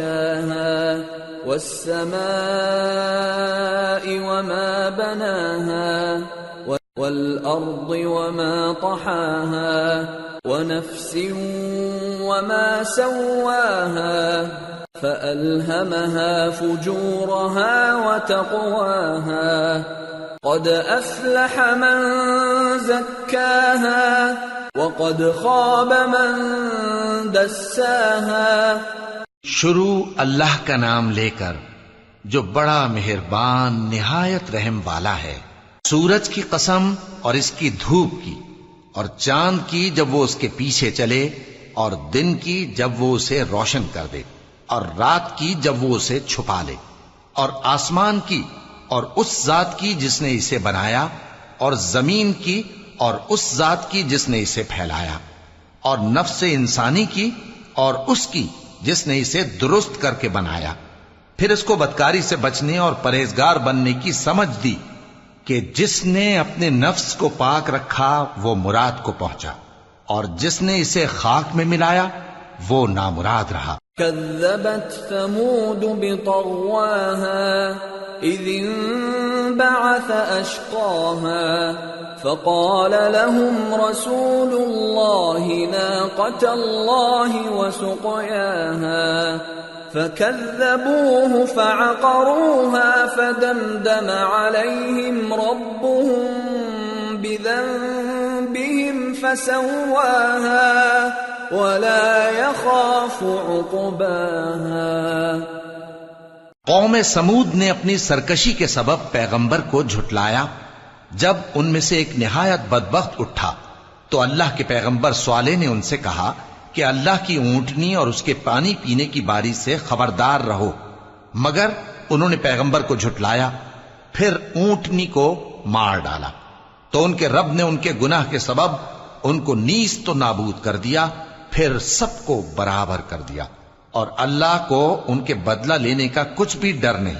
يغشاها والسماء وما بناها والأرض وما طحاها ونفس وما سواها فألهمها فجورها وتقواها قد أفلح من زكاها وقد خاب من دساها شروع اللہ کا نام لے کر جو بڑا مہربان، نہایت رحم والا ہے۔ سورج کی قسم اور اس کی دھوپ کی، اور چاند کی جب وہ اس کے پیچھے چلے، اور دن کی جب وہ اسے روشن کر دے، اور رات کی جب وہ اسے چھپا لے۔ اور آسمان کی، اور اس ذات کی جس نے اسے بنایا، اور زمین کی، اور اس ذات کی جس نے اسے پھیلایا۔ اور نفس انسانی کی، اور اس کی۔ جس نے اسے درست کر کے بنایا۔ پھر اس کو بدکاری سے بچنے اور پرہیزگار بننے کی سمجھ دی کہ جس نے اپنے نفس کو پاک رکھا، وہ مراد کو پہنچا۔ اور جس نے اسے خاک میں ملایا، وہ نامراد رہا۔ كذبت ثمود بطغواها إذ انبعث أشقاها فقال لهم رسول الله ناقة الله وسقياها، فكذبوه فعقروها، فدمدم عليهم ربهم بذنبهم فسواها، ولا يخاف عقباها. قوم سمود نے اپنی سرکشی کے سبب پیغمبر کو جھٹلایا، جب ان میں سے ایک نہایت بدبخت اٹھا، تو اللہ کے پیغمبر سوالے نے ان سے کہا کہ اللہ کی اونٹنی اور اس کے پانی پینے کی باری سے خبردار رہو۔ مگر انہوں نے پیغمبر کو جھٹلایا، پھر اونٹنی کو مار ڈالا۔ تو ان کے رب نے ان کے گناہ کے سبب ان کو نیز تو نابود کر دیا، پھر سب کو برابر کر دیا۔ اور اللہ کو ان کے بدلہ لینے کا کچھ بھی ڈر نہیں۔